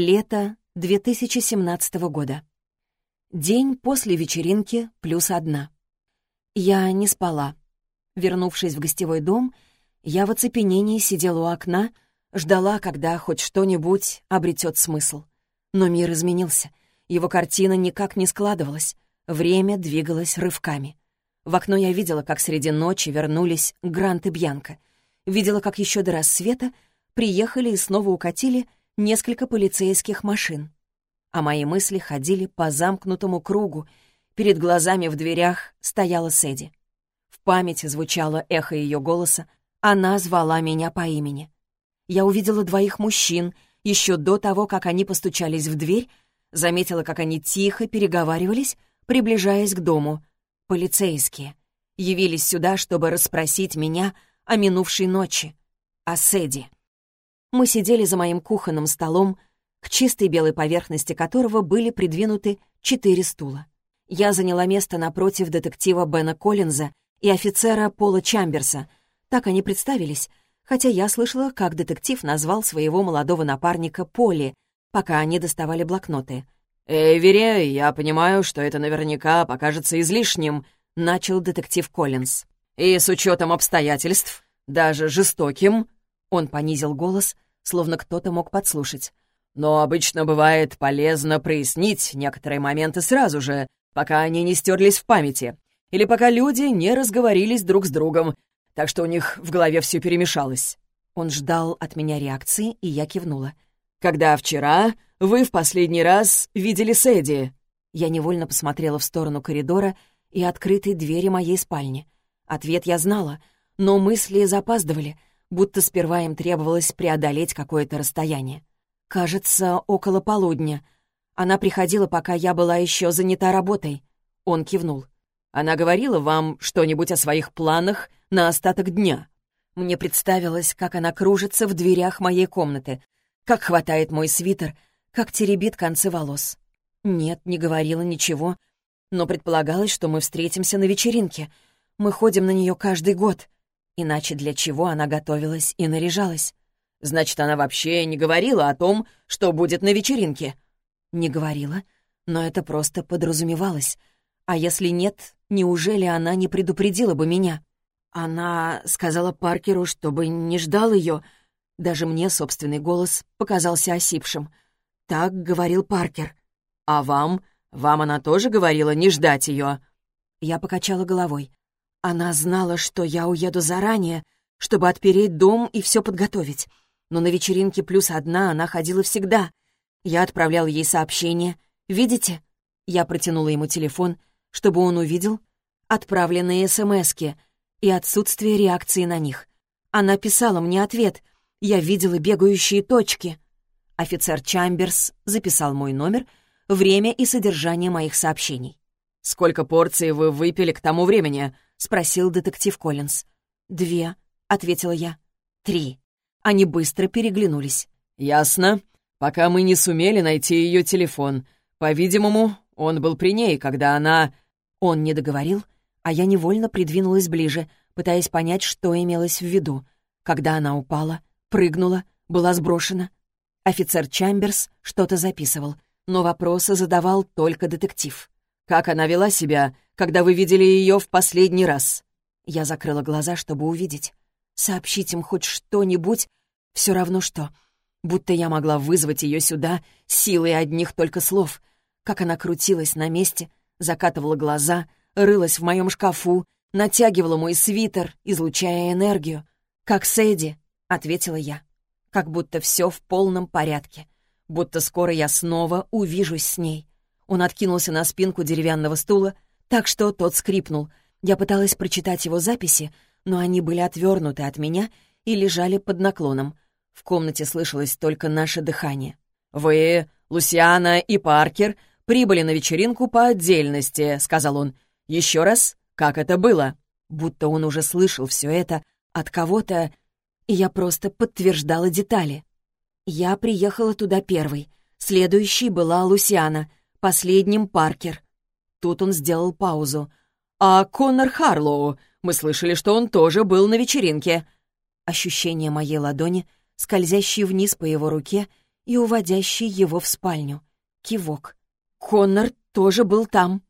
Лето 2017 года. День после вечеринки плюс одна. Я не спала. Вернувшись в гостевой дом, я в оцепенении сидела у окна, ждала, когда хоть что-нибудь обретет смысл. Но мир изменился. Его картина никак не складывалась. Время двигалось рывками. В окно я видела, как среди ночи вернулись Грант и Бьянка. Видела, как еще до рассвета приехали и снова укатили несколько полицейских машин. А мои мысли ходили по замкнутому кругу. Перед глазами в дверях стояла Сэдди. В памяти звучало эхо ее голоса. Она звала меня по имени. Я увидела двоих мужчин еще до того, как они постучались в дверь, заметила, как они тихо переговаривались, приближаясь к дому. Полицейские явились сюда, чтобы расспросить меня о минувшей ночи, о Сэдди. Мы сидели за моим кухонным столом, к чистой белой поверхности которого были придвинуты четыре стула. Я заняла место напротив детектива Бена Коллинза и офицера Пола Чамберса. Так они представились, хотя я слышала, как детектив назвал своего молодого напарника Поли, пока они доставали блокноты. «Эйвери, я понимаю, что это наверняка покажется излишним», — начал детектив Коллинз. «И с учетом обстоятельств, даже жестоким, он понизил голос, словно кто-то мог подслушать. «Но обычно бывает полезно прояснить некоторые моменты сразу же, пока они не стерлись в памяти, или пока люди не разговорились друг с другом, так что у них в голове все перемешалось». Он ждал от меня реакции, и я кивнула. «Когда вчера вы в последний раз видели Сэдди?» Я невольно посмотрела в сторону коридора и открытой двери моей спальни. Ответ я знала, но мысли запаздывали — будто сперва им требовалось преодолеть какое-то расстояние. Кажется, около полудня. Она приходила, пока я была еще занята работой. Он кивнул. Она говорила вам что-нибудь о своих планах на остаток дня? Мне представилось, как она кружится в дверях моей комнаты, как хватает мой свитер, как теребит концы волос. Нет, не говорила ничего, но предполагалось, что мы встретимся на вечеринке. Мы ходим на нее каждый год. Иначе для чего она готовилась и наряжалась? Значит, она вообще не говорила о том, что будет на вечеринке? Не говорила, но это просто подразумевалось. А если нет, неужели она не предупредила бы меня? Она сказала Паркеру, чтобы не ждал ее. Даже мне собственный голос показался осипшим. Так говорил Паркер. А вам? Вам она тоже говорила не ждать ее? Я покачала головой. Она знала, что я уеду заранее, чтобы отпереть дом и все подготовить. Но на вечеринке плюс одна она ходила всегда. Я отправлял ей сообщение. «Видите?» Я протянула ему телефон, чтобы он увидел отправленные СМСки и отсутствие реакции на них. Она писала мне ответ. Я видела бегающие точки. Офицер Чамберс записал мой номер, время и содержание моих сообщений. «Сколько порций вы выпили к тому времени?» — спросил детектив Коллинз. «Две», — ответила я. «Три». Они быстро переглянулись. «Ясно. Пока мы не сумели найти ее телефон. По-видимому, он был при ней, когда она...» Он не договорил, а я невольно придвинулась ближе, пытаясь понять, что имелось в виду. Когда она упала, прыгнула, была сброшена. Офицер Чамберс что-то записывал, но вопросы задавал только детектив. «Как она вела себя, когда вы видели ее в последний раз?» Я закрыла глаза, чтобы увидеть. Сообщить им хоть что-нибудь, все равно что. Будто я могла вызвать ее сюда силой одних только слов. Как она крутилась на месте, закатывала глаза, рылась в моем шкафу, натягивала мой свитер, излучая энергию. «Как Сэдди», — ответила я. Как будто все в полном порядке. Будто скоро я снова увижусь с ней. Он откинулся на спинку деревянного стула, так что тот скрипнул. Я пыталась прочитать его записи, но они были отвернуты от меня и лежали под наклоном. В комнате слышалось только наше дыхание. «Вы, Лусиана и Паркер, прибыли на вечеринку по отдельности», — сказал он. «Еще раз, как это было?» Будто он уже слышал все это от кого-то, и я просто подтверждала детали. Я приехала туда первой. Следующей была Лусиана, последним — Паркер. Тут он сделал паузу. «А Коннор Харлоу? Мы слышали, что он тоже был на вечеринке». Ощущение моей ладони, скользящей вниз по его руке, и уводящий его в спальню. Кивок. Коннор тоже был там.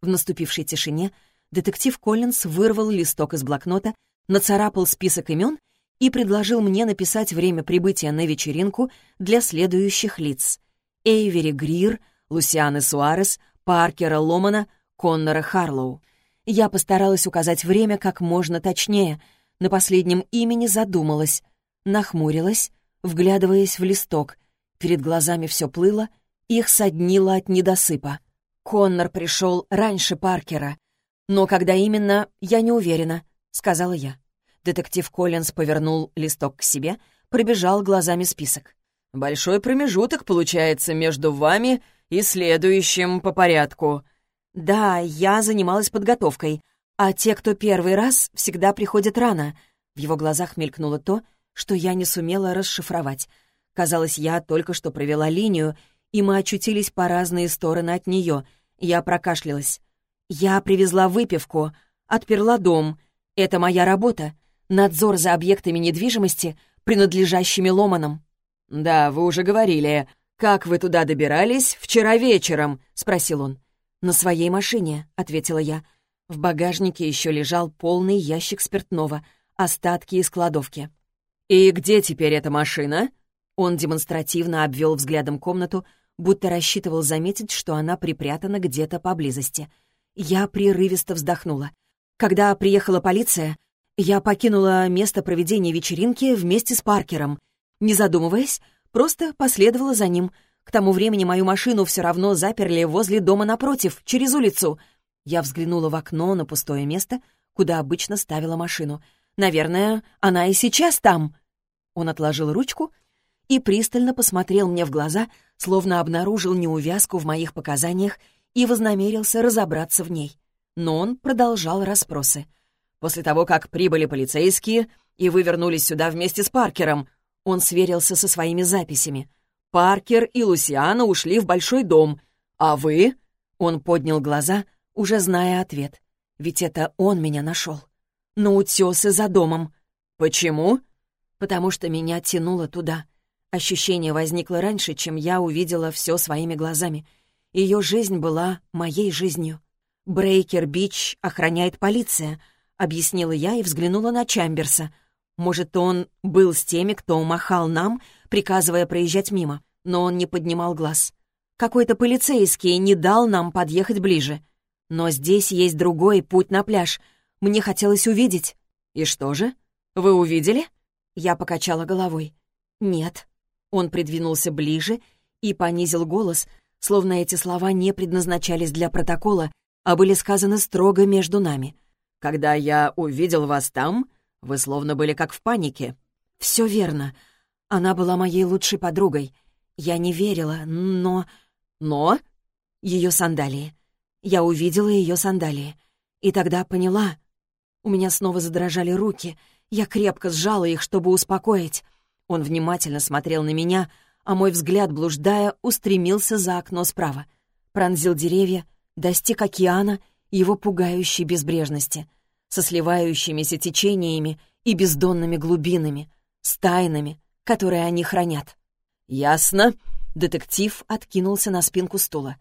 В наступившей тишине детектив Коллинз вырвал листок из блокнота, нацарапал список имен и предложил мне написать время прибытия на вечеринку для следующих лиц. Эйвери Грир, Лусианы Суарес, Паркера Ломана, Коннора Харлоу. Я постаралась указать время как можно точнее. На последнем имени задумалась, нахмурилась, вглядываясь в листок. Перед глазами все плыло, их соднило от недосыпа. Коннор пришел раньше Паркера. Но когда именно, я не уверена, — сказала я. Детектив Коллинз повернул листок к себе, пробежал глазами список. «Большой промежуток получается между вами и следующим по порядку». «Да, я занималась подготовкой, а те, кто первый раз, всегда приходят рано». В его глазах мелькнуло то, что я не сумела расшифровать. Казалось, я только что провела линию, и мы очутились по разные стороны от нее. Я прокашлялась. «Я привезла выпивку, отперла дом. Это моя работа надзор за объектами недвижимости, принадлежащими Ломанам. «Да, вы уже говорили. Как вы туда добирались вчера вечером?» — спросил он. «На своей машине», — ответила я. В багажнике еще лежал полный ящик спиртного, остатки из кладовки. «И где теперь эта машина?» Он демонстративно обвел взглядом комнату, будто рассчитывал заметить, что она припрятана где-то поблизости. Я прерывисто вздохнула. Когда приехала полиция, я покинула место проведения вечеринки вместе с Паркером. Не задумываясь, просто последовала за ним. К тому времени мою машину все равно заперли возле дома напротив, через улицу. Я взглянула в окно на пустое место, куда обычно ставила машину. Наверное, она и сейчас там. Он отложил ручку и пристально посмотрел мне в глаза, словно обнаружил неувязку в моих показаниях и вознамерился разобраться в ней. Но он продолжал расспросы. После того, как прибыли полицейские, и вы вернулись сюда вместе с Паркером, он сверился со своими записями. Паркер и Лусиана ушли в большой дом. А вы? Он поднял глаза, уже зная ответ. Ведь это он меня нашел. На утесы за домом. Почему? Потому что меня тянуло туда. Ощущение возникло раньше, чем я увидела все своими глазами. Ее жизнь была моей жизнью. Брейкер-Бич охраняет полиция —— объяснила я и взглянула на Чамберса. Может, он был с теми, кто махал нам, приказывая проезжать мимо, но он не поднимал глаз. Какой-то полицейский не дал нам подъехать ближе. Но здесь есть другой путь на пляж. Мне хотелось увидеть. И что же? Вы увидели? Я покачала головой. Нет. Он придвинулся ближе и понизил голос, словно эти слова не предназначались для протокола, а были сказаны строго между нами. Когда я увидел вас там, вы словно были как в панике». «Все верно. Она была моей лучшей подругой. Я не верила, но...» «Но?» Ее сандалии. Я увидела ее сандалии. И тогда поняла. У меня снова задрожали руки. Я крепко сжала их, чтобы успокоить. Он внимательно смотрел на меня, а мой взгляд, блуждая, устремился за окно справа. Пронзил деревья, достиг океана — его пугающей безбрежности, со сливающимися течениями и бездонными глубинами, с тайнами, которые они хранят. «Ясно», — детектив откинулся на спинку стула.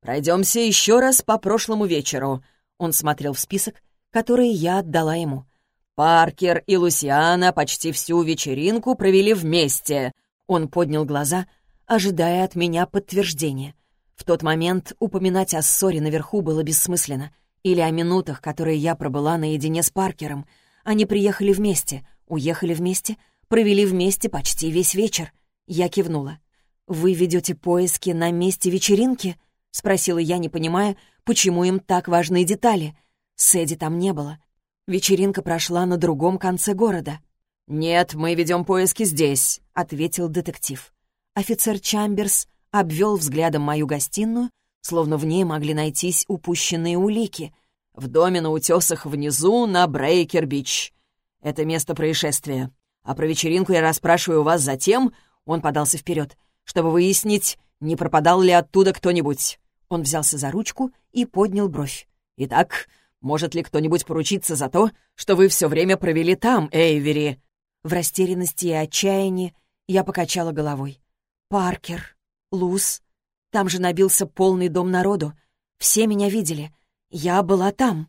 «Пройдемся еще раз по прошлому вечеру». Он смотрел в список, который я отдала ему. «Паркер и Лусиана почти всю вечеринку провели вместе». Он поднял глаза, ожидая от меня подтверждения. В тот момент упоминать о ссоре наверху было бессмысленно. Или о минутах, которые я пробыла наедине с Паркером. Они приехали вместе, уехали вместе, провели вместе почти весь вечер. Я кивнула. «Вы ведете поиски на месте вечеринки?» — спросила я, не понимая, почему им так важны детали. Сэдди там не было. Вечеринка прошла на другом конце города. «Нет, мы ведем поиски здесь», — ответил детектив. Офицер Чамберс обвел взглядом мою гостиную, словно в ней могли найтись упущенные улики. В доме на утесах внизу на Брейкер-Бич. Это место происшествия. А про вечеринку я расспрашиваю вас затем, он подался вперед, чтобы выяснить, не пропадал ли оттуда кто-нибудь. Он взялся за ручку и поднял бровь. «Итак, может ли кто-нибудь поручиться за то, что вы все время провели там, Эйвери?» В растерянности и отчаянии я покачала головой. Паркер, Луз. Там же набился полный дом народу. Все меня видели. Я была там.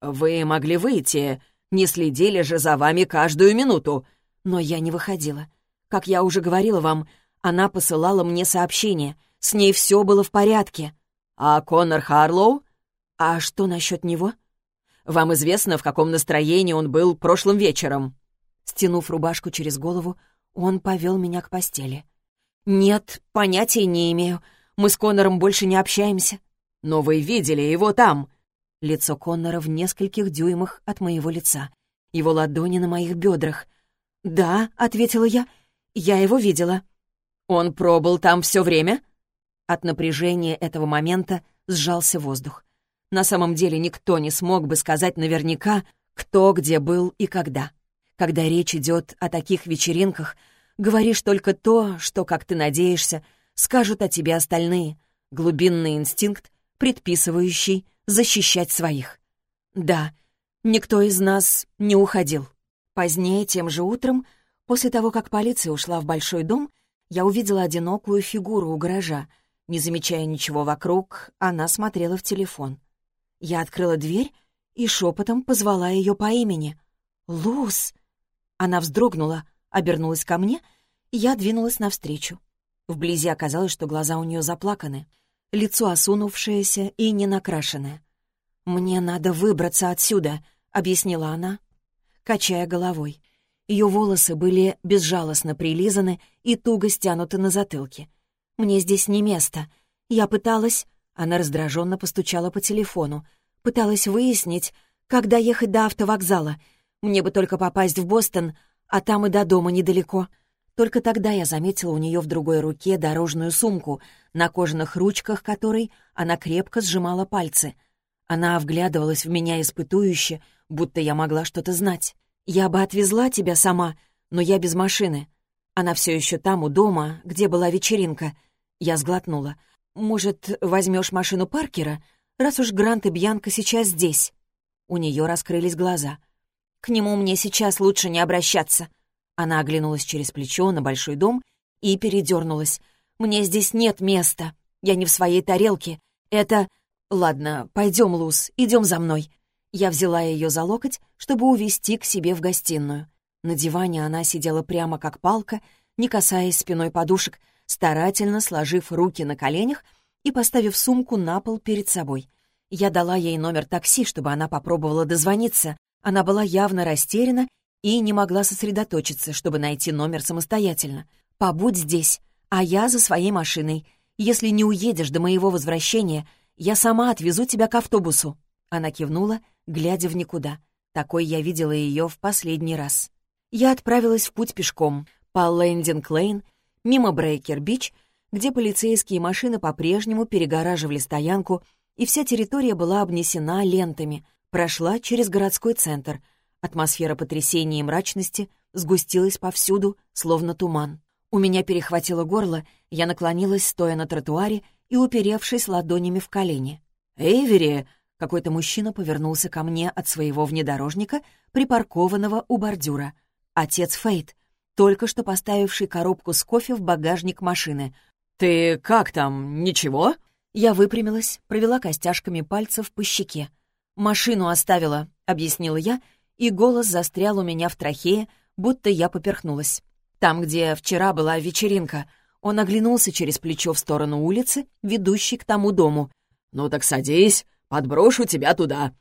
Вы могли выйти, не следили же за вами каждую минуту. Но я не выходила. Как я уже говорила вам, она посылала мне сообщение. С ней все было в порядке. А Конор Харлоу? А что насчет него? Вам известно, в каком настроении он был прошлым вечером?» Стянув рубашку через голову, он повел меня к постели. «Нет, понятия не имею. Мы с Коннором больше не общаемся». «Но вы видели его там?» Лицо Коннора в нескольких дюймах от моего лица. Его ладони на моих бедрах. «Да», — ответила я, — «я его видела». «Он пробыл там все время?» От напряжения этого момента сжался воздух. На самом деле никто не смог бы сказать наверняка, кто где был и когда. Когда речь идет о таких вечеринках, говоришь только то, что, как ты надеешься, скажут о тебе остальные. Глубинный инстинкт, предписывающий защищать своих. Да, никто из нас не уходил. Позднее, тем же утром, после того, как полиция ушла в большой дом, я увидела одинокую фигуру у гаража. Не замечая ничего вокруг, она смотрела в телефон. Я открыла дверь и шепотом позвала ее по имени. «Луз!» Она вздрогнула, обернулась ко мне, и я двинулась навстречу. Вблизи оказалось, что глаза у нее заплаканы, лицо осунувшееся и не накрашенное. «Мне надо выбраться отсюда», — объяснила она, качая головой. Ее волосы были безжалостно прилизаны и туго стянуты на затылке. «Мне здесь не место. Я пыталась...» Она раздраженно постучала по телефону. Пыталась выяснить, когда ехать до автовокзала. Мне бы только попасть в Бостон, а там и до дома недалеко. Только тогда я заметила у нее в другой руке дорожную сумку, на кожаных ручках которой она крепко сжимала пальцы. Она вглядывалась в меня испытующе, будто я могла что-то знать. «Я бы отвезла тебя сама, но я без машины. Она все еще там, у дома, где была вечеринка». Я сглотнула. «Может, возьмешь машину Паркера, раз уж Грант и Бьянка сейчас здесь?» У нее раскрылись глаза. «К нему мне сейчас лучше не обращаться». Она оглянулась через плечо на большой дом и передернулась. «Мне здесь нет места. Я не в своей тарелке. Это...» «Ладно, пойдем, Луз, идем за мной». Я взяла ее за локоть, чтобы увести к себе в гостиную. На диване она сидела прямо как палка, не касаясь спиной подушек, старательно сложив руки на коленях и поставив сумку на пол перед собой. Я дала ей номер такси, чтобы она попробовала дозвониться. Она была явно растеряна и не могла сосредоточиться, чтобы найти номер самостоятельно. «Побудь здесь, а я за своей машиной. Если не уедешь до моего возвращения, я сама отвезу тебя к автобусу». Она кивнула, глядя в никуда. Такой я видела ее в последний раз. Я отправилась в путь пешком, по Лендинг-Лейн, мимо Брейкер-Бич, где полицейские машины по-прежнему перегораживали стоянку, и вся территория была обнесена лентами, прошла через городской центр. Атмосфера потрясения и мрачности сгустилась повсюду, словно туман. У меня перехватило горло, я наклонилась, стоя на тротуаре и уперевшись ладонями в колени. «Эйвери!» — какой-то мужчина повернулся ко мне от своего внедорожника, припаркованного у бордюра. Отец Фейт, только что поставивший коробку с кофе в багажник машины. «Ты как там, ничего?» Я выпрямилась, провела костяшками пальцев по щеке. «Машину оставила», — объяснила я, и голос застрял у меня в трахее, будто я поперхнулась. Там, где вчера была вечеринка, он оглянулся через плечо в сторону улицы, ведущей к тому дому. «Ну так садись, подброшу тебя туда».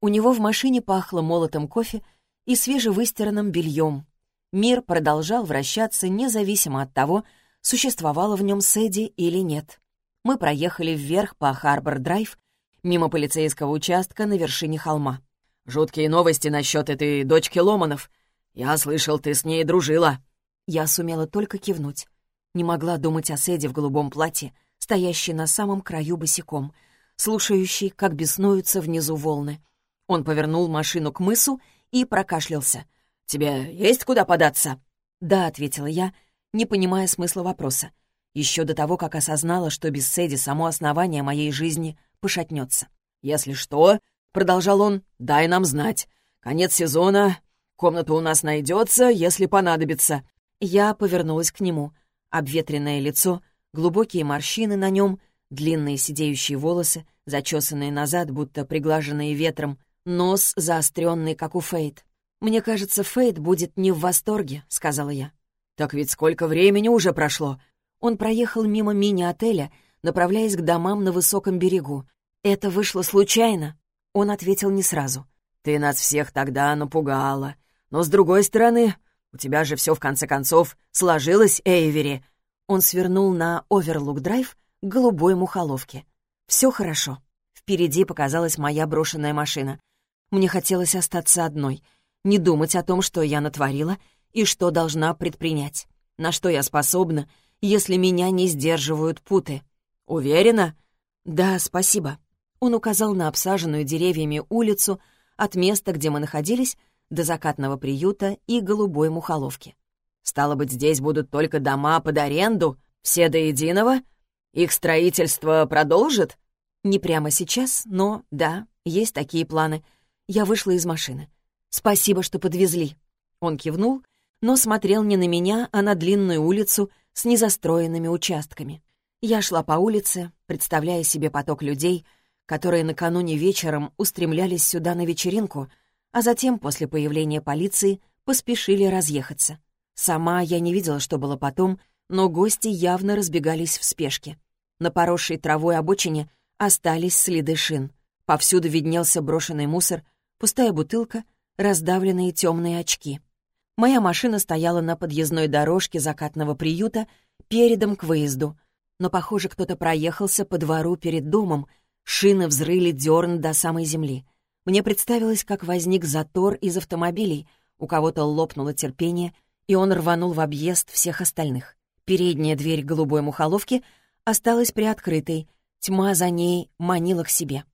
У него в машине пахло молотым кофе и свежевыстиранным бельем, Мир продолжал вращаться независимо от того, существовало в нем Сэдди или нет. Мы проехали вверх по Харбор-драйв, мимо полицейского участка на вершине холма. «Жуткие новости насчет этой дочки Ломанов. Я слышал, ты с ней дружила». Я сумела только кивнуть. Не могла думать о Сэдди в голубом платье, стоящей на самом краю босиком, слушающей, как беснуются внизу волны. Он повернул машину к мысу и прокашлялся. «Тебе есть куда податься?» «Да», — ответила я, не понимая смысла вопроса. Еще до того, как осознала, что без Сэдди само основание моей жизни пошатнется. «Если что», — продолжал он, — «дай нам знать. Конец сезона, комната у нас найдется, если понадобится». Я повернулась к нему. Обветренное лицо, глубокие морщины на нем, длинные сидеющие волосы, зачесанные назад, будто приглаженные ветром, нос заостренный, как у Фейт. «Мне кажется, Фейт будет не в восторге», — сказала я. «Так ведь сколько времени уже прошло?» Он проехал мимо мини-отеля, направляясь к домам на высоком берегу. «Это вышло случайно?» Он ответил не сразу. «Ты нас всех тогда напугала. Но, с другой стороны, у тебя же все в конце концов сложилось, Эйвери». Он свернул на Оверлук-драйв к голубой мухоловке. «Все хорошо». Впереди показалась моя брошенная машина. Мне хотелось остаться одной, не думать о том, что я натворила и что должна предпринять, на что я способна, если меня не сдерживают путы. «Уверена?» «Да, спасибо». Он указал на обсаженную деревьями улицу от места, где мы находились, до закатного приюта и голубой мухоловки. «Стало быть, здесь будут только дома под аренду, все до единого? Их строительство продолжит?» «Не прямо сейчас, но да, есть такие планы. Я вышла из машины. Спасибо, что подвезли». Он кивнул, но смотрел не на меня, а на длинную улицу с незастроенными участками. Я шла по улице, представляя себе поток людей, которые накануне вечером устремлялись сюда на вечеринку, а затем, после появления полиции, поспешили разъехаться. Сама я не видела, что было потом, но гости явно разбегались в спешке. На поросшей травой обочине остались следы шин. Повсюду виднелся брошенный мусор, пустая бутылка, раздавленные темные очки. Моя машина стояла на подъездной дорожке закатного приюта передом к выезду, но, похоже, кто-то проехался по двору перед домом, шины взрыли дерн до самой земли. Мне представилось, как возник затор из автомобилей, у кого-то лопнуло терпение, и он рванул в объезд всех остальных. Передняя дверь голубой мухоловки осталась приоткрытой, тьма за ней манила к себе.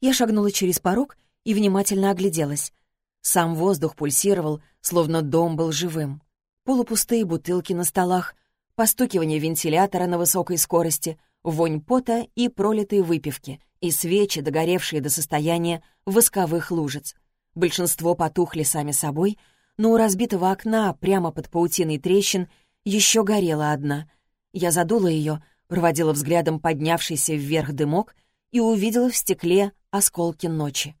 Я шагнула через порог и внимательно огляделась. Сам воздух пульсировал, словно дом был живым. Полупустые бутылки на столах, постукивание вентилятора на высокой скорости, вонь пота и пролитой выпивки, и свечи, догоревшие до состояния восковых лужиц. Большинство потухли сами собой, но у разбитого окна, прямо под паутиной трещин, еще горела одна. Я задула ее, проводила взглядом поднявшийся вверх дымок и увидела в стекле осколки ночи.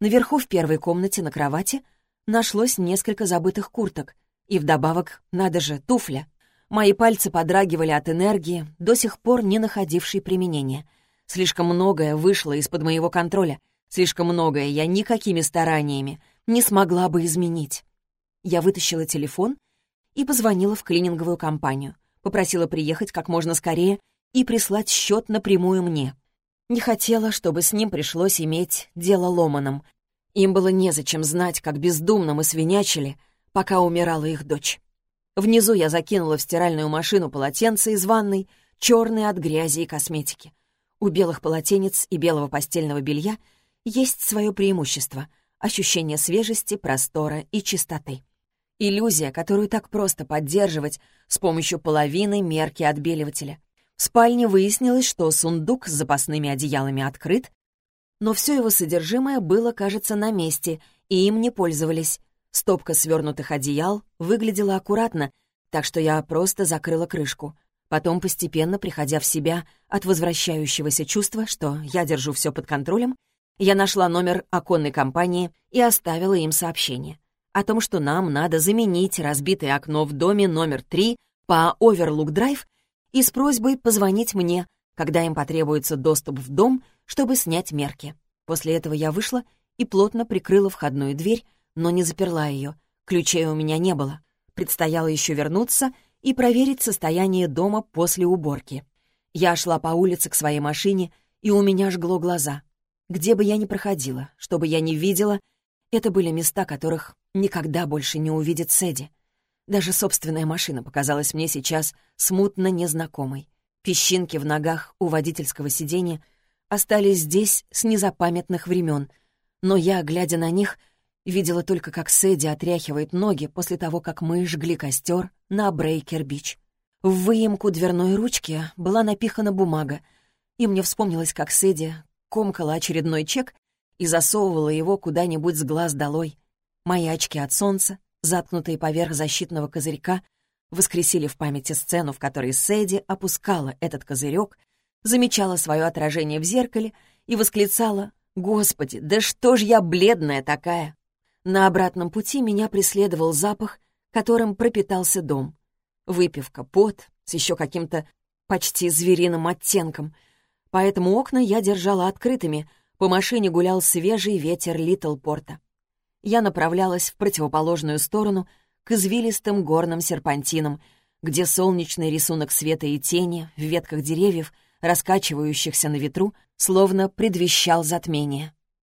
Наверху в первой комнате на кровати нашлось несколько забытых курток. И вдобавок, надо же, туфля. Мои пальцы подрагивали от энергии, до сих пор не находившей применения. Слишком многое вышло из-под моего контроля. Слишком многое я никакими стараниями не смогла бы изменить. Я вытащила телефон и позвонила в клининговую компанию. Попросила приехать как можно скорее и прислать счет напрямую мне. Не хотела, чтобы с ним пришлось иметь дело ломаном. Им было незачем знать, как бездумно мы свинячили, пока умирала их дочь. Внизу я закинула в стиральную машину полотенце из ванной, черные от грязи и косметики. У белых полотенец и белого постельного белья есть свое преимущество — ощущение свежести, простора и чистоты. Иллюзия, которую так просто поддерживать с помощью половины мерки отбеливателя. В спальне выяснилось, что сундук с запасными одеялами открыт, но все его содержимое было, кажется, на месте, и им не пользовались. Стопка свернутых одеял выглядела аккуратно, так что я просто закрыла крышку. Потом, постепенно приходя в себя от возвращающегося чувства, что я держу все под контролем, я нашла номер оконной компании и оставила им сообщение о том, что нам надо заменить разбитое окно в доме номер 3 по Оверлук-драйв и с просьбой позвонить мне, когда им потребуется доступ в дом, чтобы снять мерки. После этого я вышла и плотно прикрыла входную дверь, но не заперла ее. Ключей у меня не было. Предстояло еще вернуться и проверить состояние дома после уборки. Я шла по улице к своей машине, и у меня жгло глаза. Где бы я ни проходила, что бы я ни видела, это были места, которых никогда больше не увидит Сэдди. Даже собственная машина показалась мне сейчас смутно незнакомой. Песчинки в ногах у водительского сиденья остались здесь с незапамятных времен, но я, глядя на них, видела только, как Сэдди отряхивает ноги после того, как мы жгли костер на Брейкер-Бич. В выемку дверной ручки была напихана бумага, и мне вспомнилось, как Сэдди комкала очередной чек и засовывала его куда-нибудь с глаз долой. Мои очки от солнца, заткнутые поверх защитного козырька, воскресили в памяти сцену, в которой Сэдди опускала этот козырек, замечала свое отражение в зеркале и восклицала «Господи, да что ж я бледная такая!» На обратном пути меня преследовал запах, которым пропитался дом. Выпивка, пот с еще каким-то почти звериным оттенком. Поэтому окна я держала открытыми, по машине гулял свежий ветер Литлпорта. Я направлялась в противоположную сторону, к извилистым горным серпантинам, где солнечный рисунок света и тени в ветках деревьев, раскачивающихся на ветру, словно предвещал затмение.